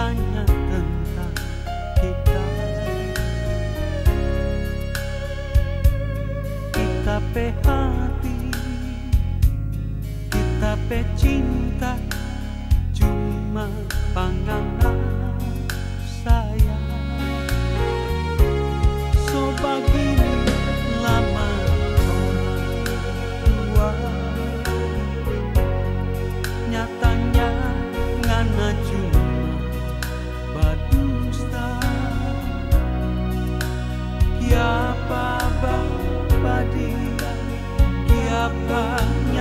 残忍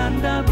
Anda